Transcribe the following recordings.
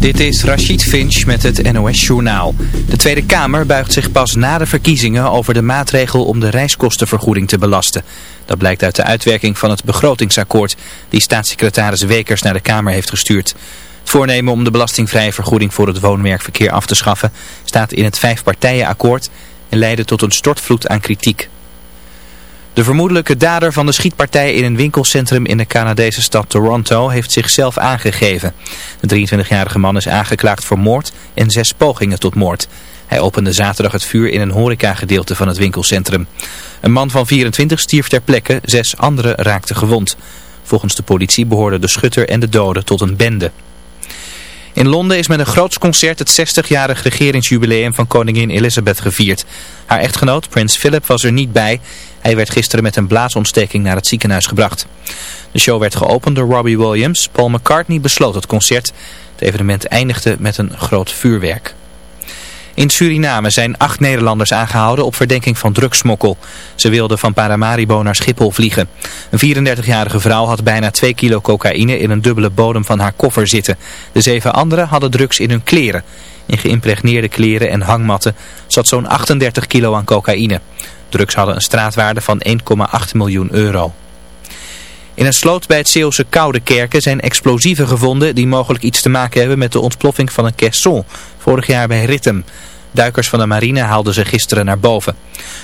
Dit is Rachid Finch met het NOS-journaal. De Tweede Kamer buigt zich pas na de verkiezingen over de maatregel om de reiskostenvergoeding te belasten. Dat blijkt uit de uitwerking van het begrotingsakkoord die staatssecretaris Wekers naar de Kamer heeft gestuurd. Het voornemen om de belastingvrije vergoeding voor het woonwerkverkeer af te schaffen staat in het vijfpartijenakkoord en leidde tot een stortvloed aan kritiek. De vermoedelijke dader van de schietpartij in een winkelcentrum in de Canadese stad Toronto heeft zichzelf aangegeven. De 23-jarige man is aangeklaagd voor moord en zes pogingen tot moord. Hij opende zaterdag het vuur in een horecagedeelte van het winkelcentrum. Een man van 24 stierf ter plekke, zes anderen raakten gewond. Volgens de politie behoorden de schutter en de doden tot een bende. In Londen is met een groots concert het 60-jarig regeringsjubileum van koningin Elizabeth gevierd. Haar echtgenoot, prins Philip, was er niet bij. Hij werd gisteren met een blaasontsteking naar het ziekenhuis gebracht. De show werd geopend door Robbie Williams. Paul McCartney besloot het concert. Het evenement eindigde met een groot vuurwerk. In Suriname zijn acht Nederlanders aangehouden op verdenking van drugsmokkel. Ze wilden van Paramaribo naar Schiphol vliegen. Een 34-jarige vrouw had bijna 2 kilo cocaïne in een dubbele bodem van haar koffer zitten. De zeven anderen hadden drugs in hun kleren. In geïmpregneerde kleren en hangmatten zat zo'n 38 kilo aan cocaïne. Drugs hadden een straatwaarde van 1,8 miljoen euro. In een sloot bij het Zeeuwse Koude Kerken zijn explosieven gevonden die mogelijk iets te maken hebben met de ontploffing van een caisson vorig jaar bij Rittem. Duikers van de marine haalden ze gisteren naar boven.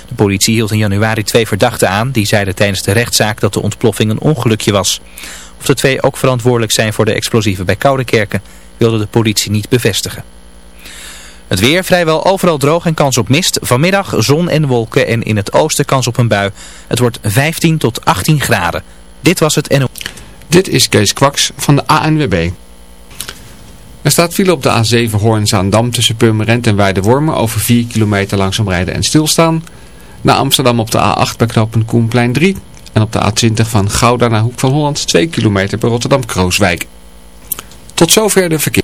De politie hield in januari twee verdachten aan die zeiden tijdens de rechtszaak dat de ontploffing een ongelukje was. Of de twee ook verantwoordelijk zijn voor de explosieven bij Koude Kerken wilde de politie niet bevestigen. Het weer vrijwel overal droog en kans op mist. Vanmiddag zon en wolken en in het oosten kans op een bui. Het wordt 15 tot 18 graden. Dit was het NO. Dit is Kees Kwaks van de ANWB. Er staat file op de A7 Hoorn-Zaandam tussen Purmerend en Weidewormen over 4 kilometer langzaam rijden en stilstaan. Naar Amsterdam op de A8 bij knooppunt Koenplein 3. En op de A20 van Gouda naar Hoek van Holland 2 kilometer bij Rotterdam-Krooswijk. Tot zover de verkeer.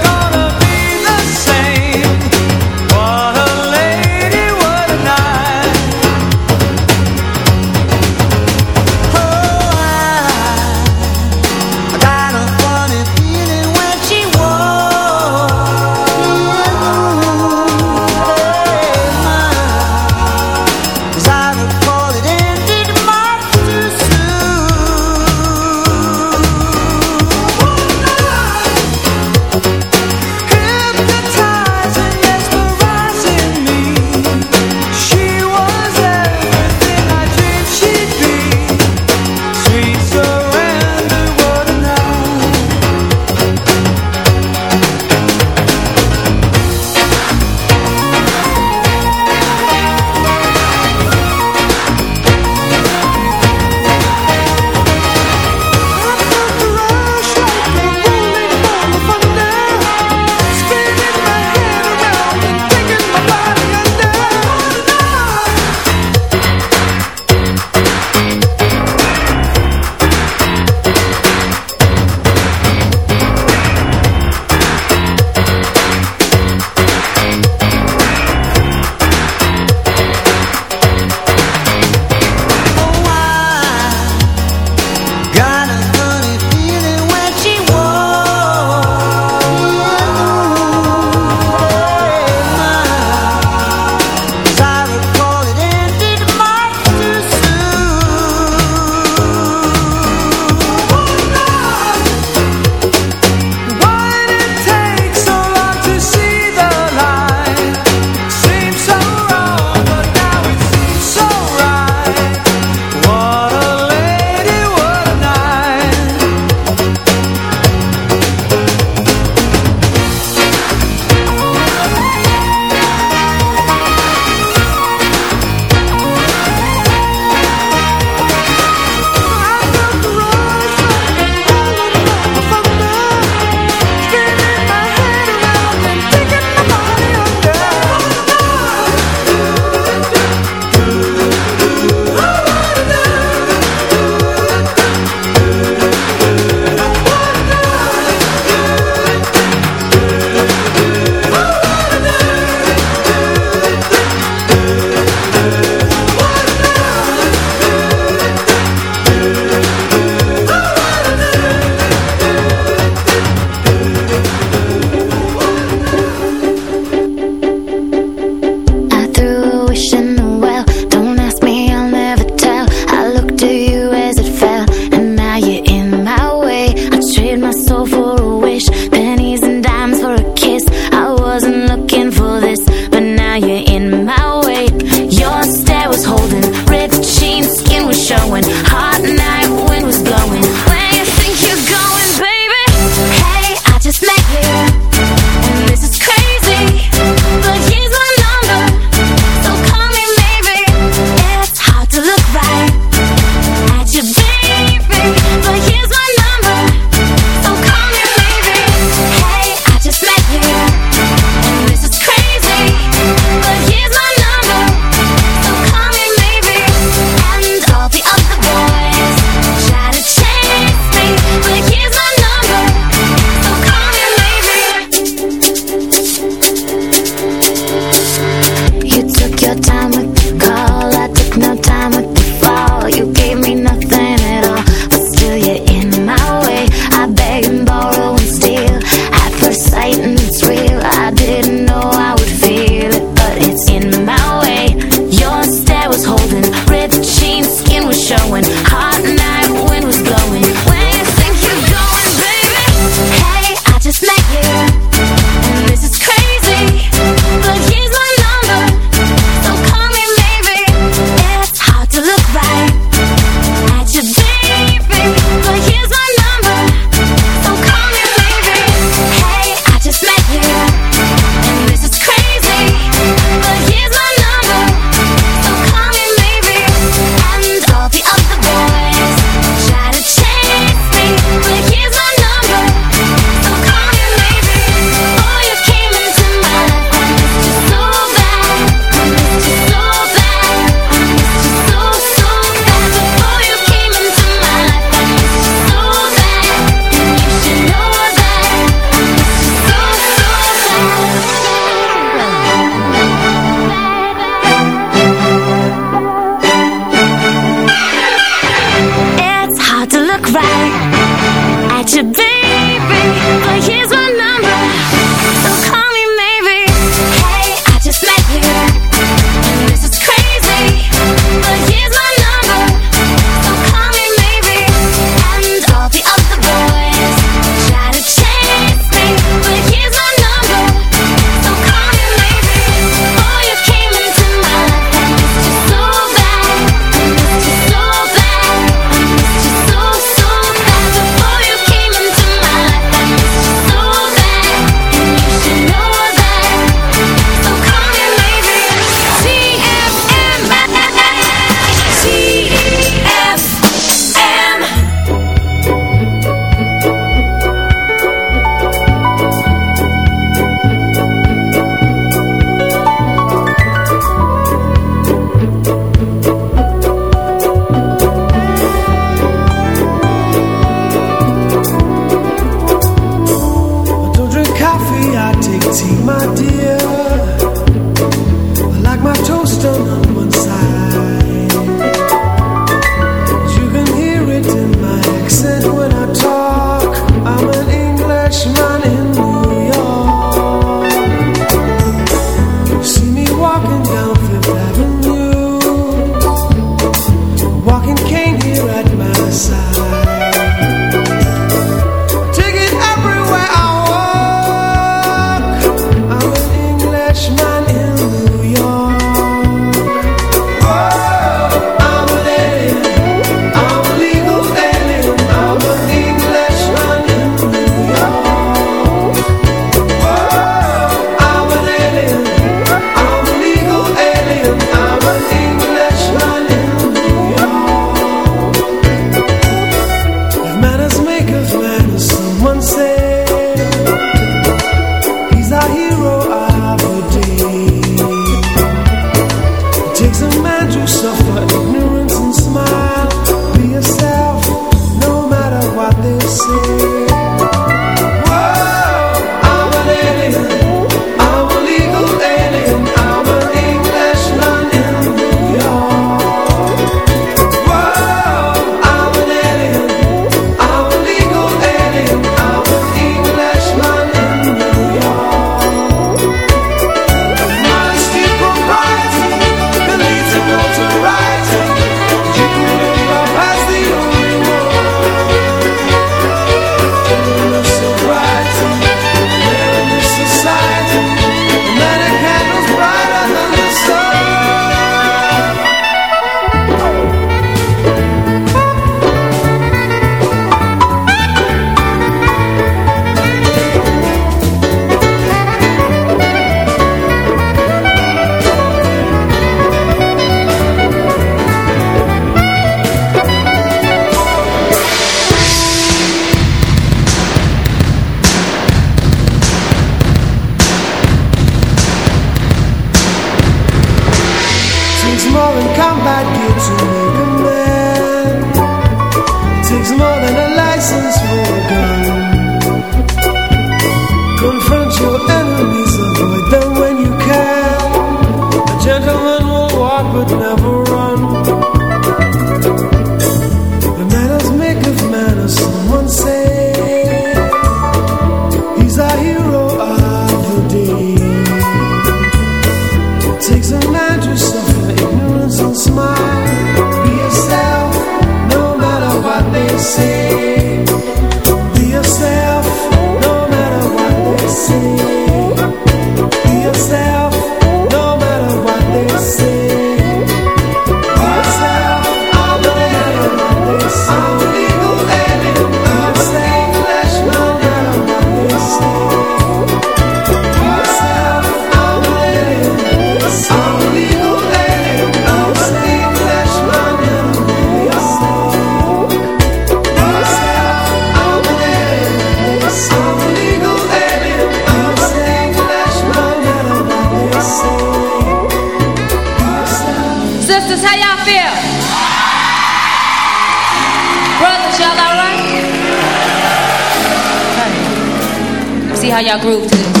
see how y'all groove to this.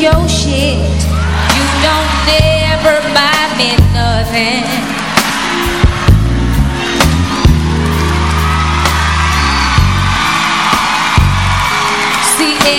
your shit. You don't never buy me nothing.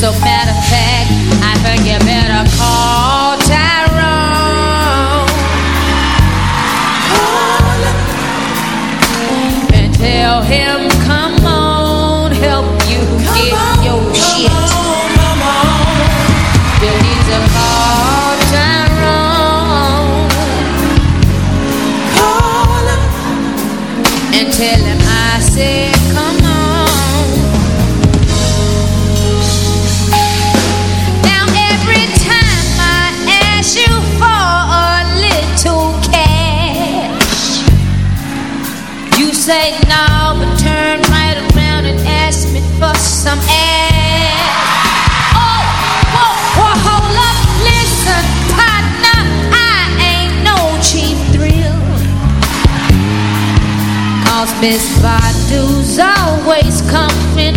So matter of fact, I forgive him. say no, but turn right around and ask me for some ass. Oh, whoa, whoa, hold up, listen, partner, I ain't no cheap thrill. Cause Miss Badu's always coming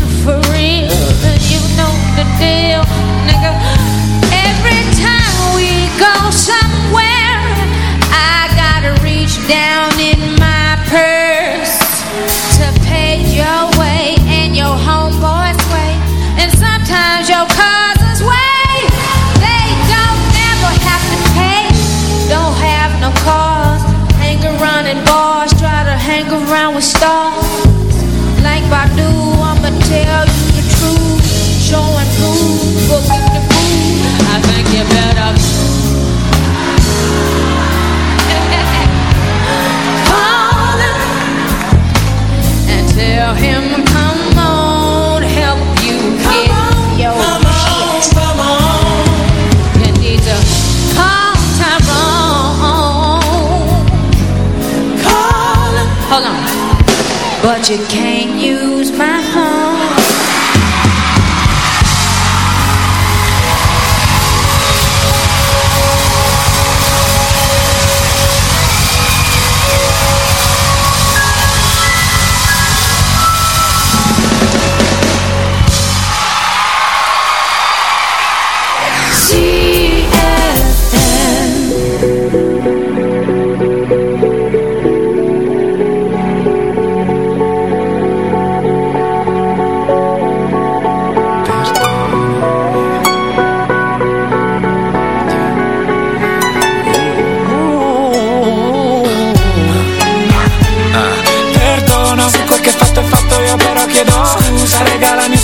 magic came.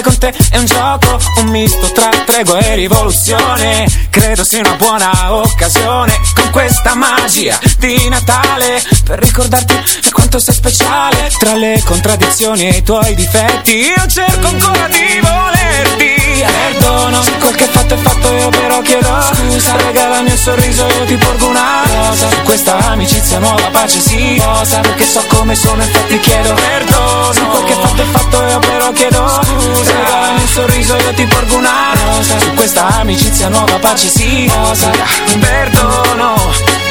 male con te è un gioco Un misto tra tregua e rivoluzione. Credo sia una buona occasione Con questa magia di Natale Per ricordarti quanto sei speciale Tra le contraddizioni e i tuoi difetti. Io cerco ancora di volerti. Perdono quel che fatto è fatto io però chiedo sorriso io ti porgo una rosa. Su questa amicizia nuova pace sì Rosa Perché so come sono infatti chiedo perdono. Se quel che fatto è fatto io però chiedo Scusa. Regala il mio sorriso io ti porgo una rosa. Su questa amicizia nuova pace sì Rosa Perdono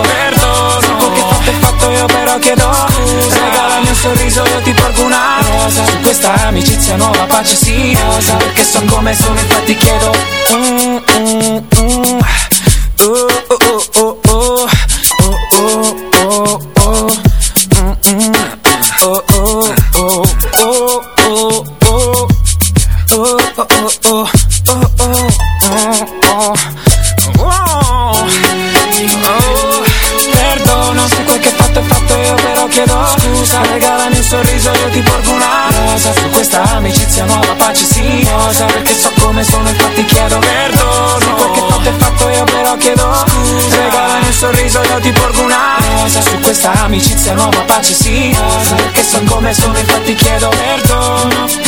perdono Se quel che fatto è fatto io però chiedo Scusa. Regala il mio sorriso io ti porgo una rosa. Su questa amicizia nuova pace sì Rosa. Perché so come sono infatti chiedo. Mm, mm, mm. Oh, rosa Su questa amicizia nuova pace sì. Rosa Perché so come sono infatti chiedo perdono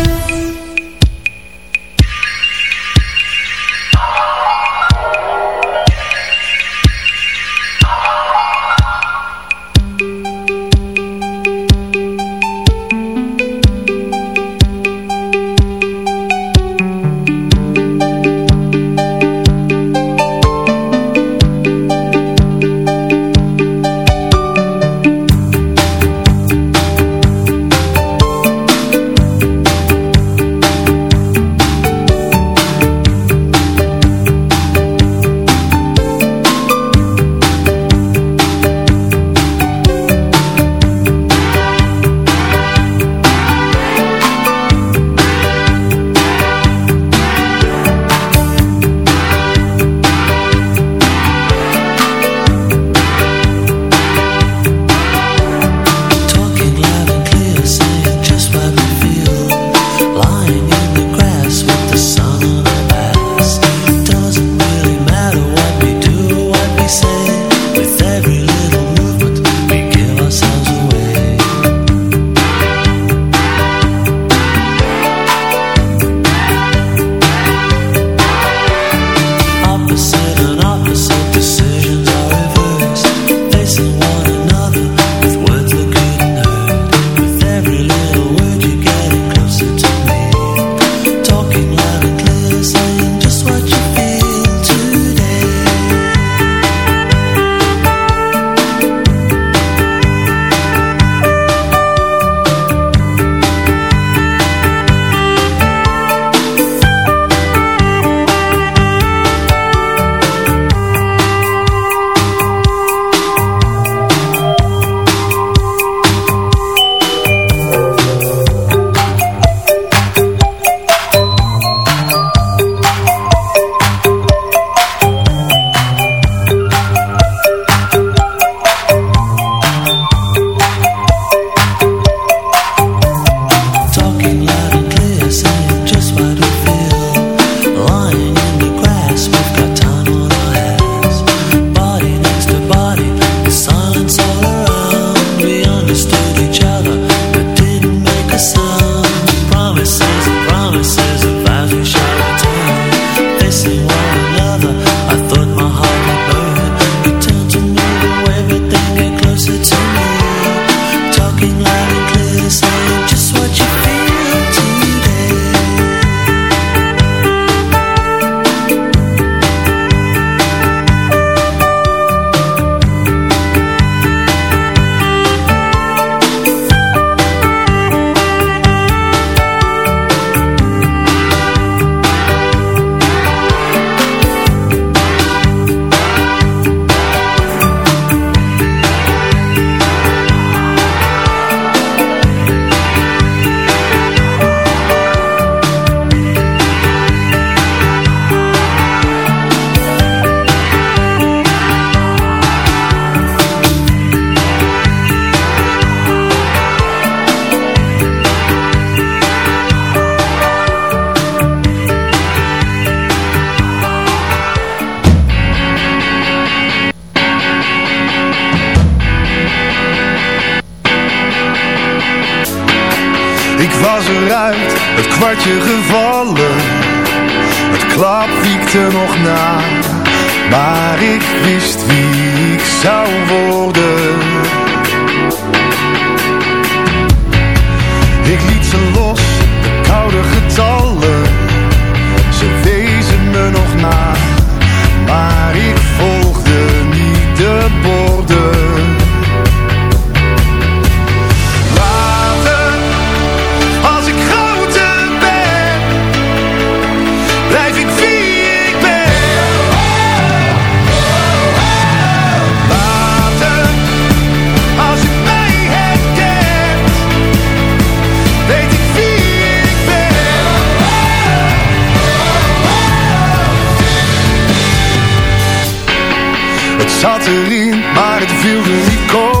was eruit, het kwartje gevallen. Het klap wiekte nog na, maar ik wist wie ik zou worden. Ik liet ze los, de koude getallen zat erin, maar het viel. niet.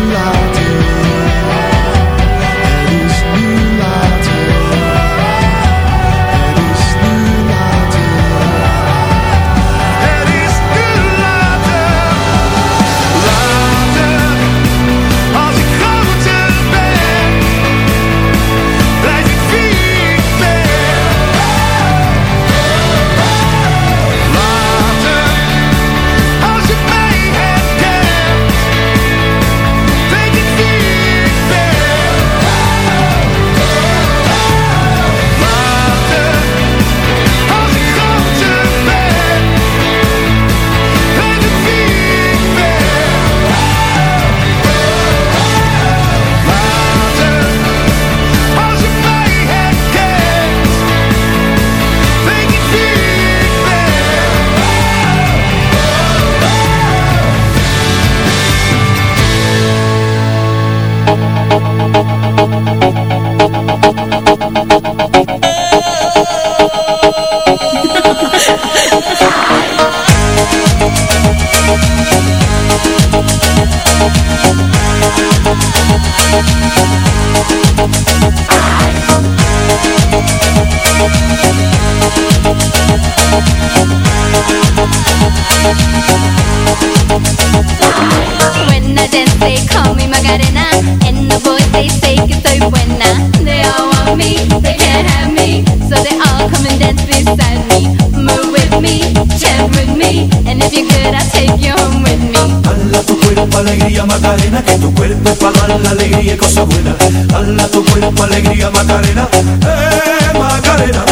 alegría Macarena, que tu cuerpo para dar la alegría y cosas buenas. Hala tu cuerpo alegría Macarena, eh Macarena.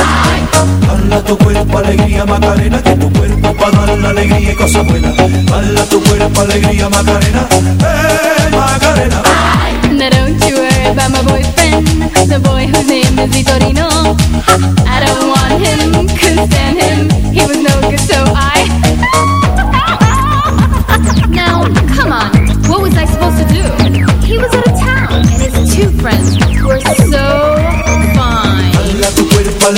Hala tu cuerpo alegría Macarena, que tu cuerpo para dar la alegría y cosas buenas. Hala tu cuerpo alegría Macarena, eh Macarena. Now don't you worry about my boyfriend, the boy whose name is Vitorino. I don't want him, couldn't stand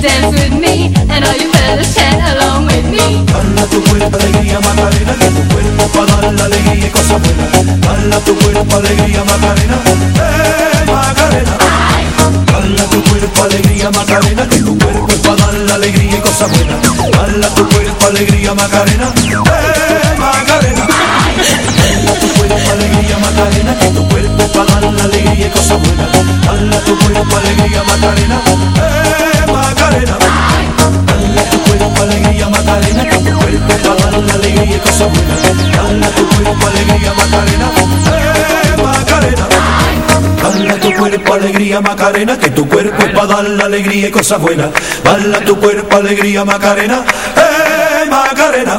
Dance with me, and all you fellas chat along with me. Hala tu cuerpo alegría Macarena, que tu cuerpo para dar la alegría y cosas buenas. Hala tu cuerpo alegría Macarena, eh Macarena. Hala tu cuerpo alegría Macarena, que tu cuerpo para dar la alegría y cosas buenas. Hala tu cuerpo alegría Macarena, eh Macarena. Hala tu cuerpo alegría Macarena, que tu cuerpo para dar la alegría y cosas buenas. Hala tu cuerpo alegría Macarena, baile alegría Macarena, que tu cuerpo es pa' dar la alegría y cosas buenas. Baila tu cuerpo alegría Macarena, eh Macarena.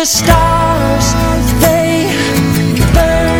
The stars, they burn.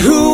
Who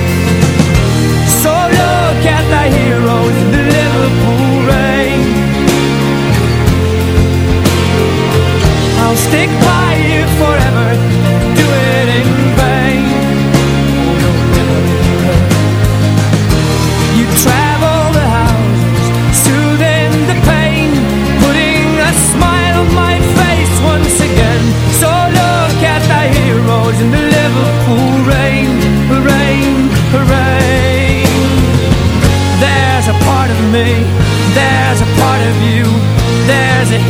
heroes in the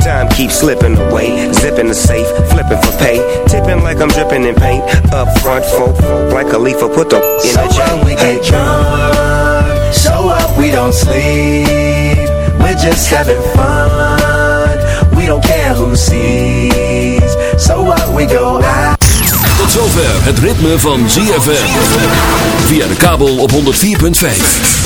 Time keeps slipping away. Zipping the safe, flipping for pay. Tipping like I'm dripping in paint. Up front, folk, like a leaf, put the in So the chain. what we get drunk, so what we don't sleep. We're just having fun, we don't care who sees. So what we go out. Tot zover het ritme van ZFM. Via de kabel op 104.5.